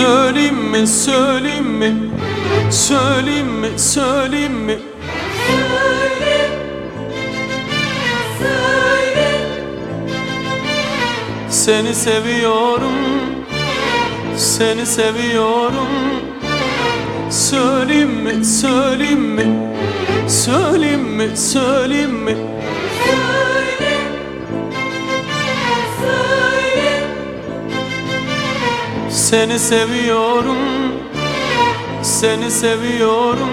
mi söyleyeyim mi? Söyleyeyim mi söyleyeyim mi? Söyle, söyle, Seni seviyorum Seni seviyorum. Söyleyeyim mi söyleyeyim mi? Söyleyeyim mi söyleyeyim mi Seni seviyorum Seni seviyorum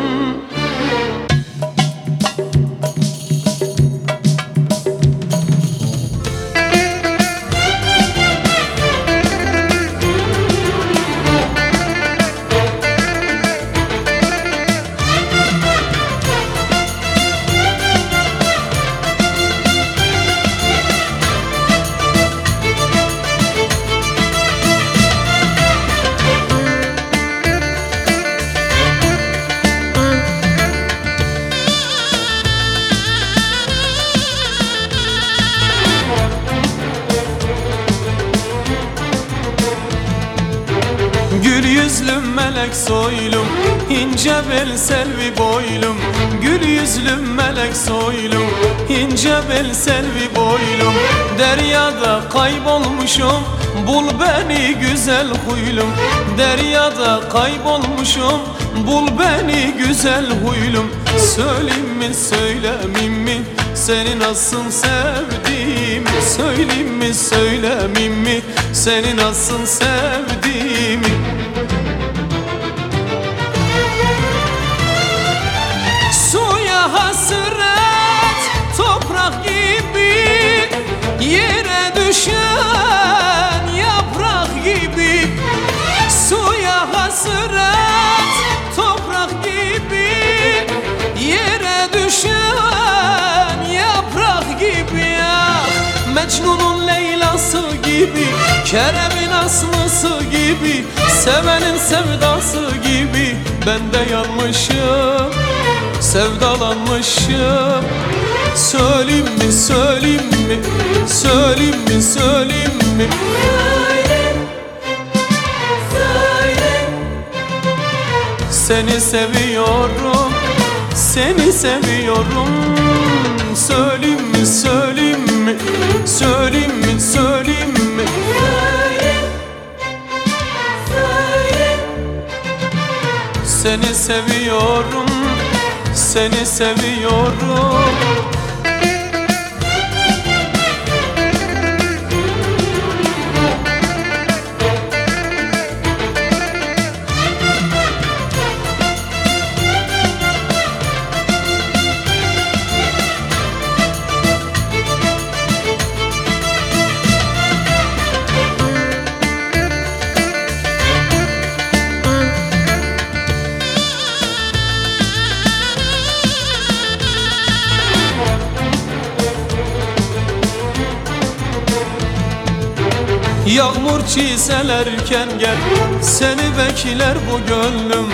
Gül yüzlüm melek soylum ince bel selvi boylum. Gül yüzlüm melek soylum ince bel selvi boylum. Deryada kaybolmuşum bul beni güzel huylum. Deryada kaybolmuşum bul beni güzel huylum Söyleyeyim mi söylemeyeyim mi? Seni nasıl sevdiğimi Söyleyeyim mi söylemeyeyim mi? Seni nasıl sevdiğimi Mecnun'un Leyla'sı gibi Kerem'in aslısı gibi Sevenin sevdası gibi Ben de yanmışım Sevdalanmışım. Söyleyeyim mi söyleyeyim mi Söyleyeyim mi söyleyeyim mi? Söyle, söyle, Seni seviyorum Seni seviyorum. Söyleyeyim mi söyleyeyim mi? Söyleyeyim mi söyleyeyim mi? Söyle, söyle, Seni seviyorum Seni seviyorum Yağmur çiselerken gel Seni bekler bu gönlüm.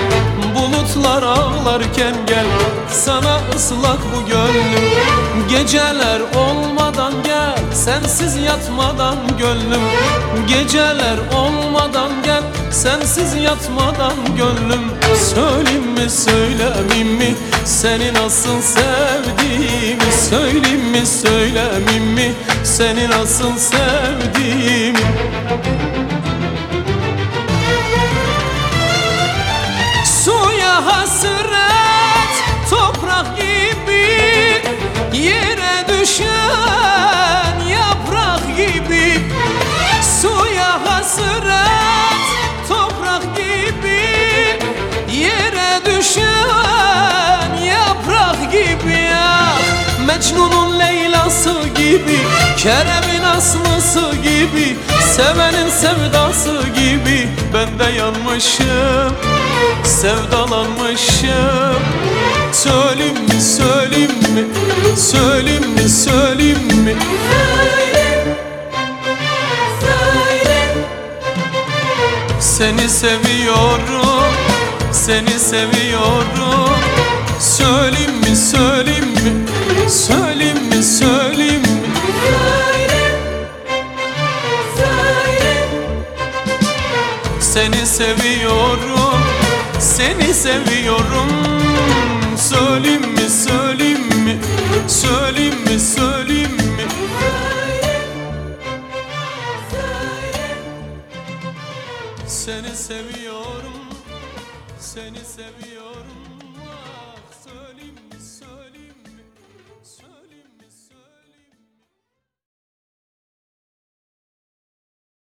Bulutlar ağlarken gel Sana ıslak bu gönlüm. Geceler olmadan gel Sensiz yatmadan gönlüm. Geceler olmadan gel Sensiz yatmadan gönlüm Söyleyeyim mi söylemeyeyim mi? Seni nasıl sevdiğimi Söyleyeyim mi söylemeyeyim mi? Seni nasıl sevdiğimi gibi Kerem'in aslısı gibi Sevenin sevdası gibi Ben de yanmışım Sevdalanmışım. Söyleyeyim mi söyleyeyim mi Söyleyeyim mi söyleyeyim mi? Söyle, söyle, Seni seviyorum Seni seviyorum. Söyleyeyim mi söyleyeyim mi Söyleyeyim mi söyleyeyim seni seviyorum Seni seviyorum. Söyleyeyim mi söyleyeyim mi Söyleyeyim mi söyleyeyim mi. Seni seviyorum Seni seviyorum. Ah, Söyleyeyim mi?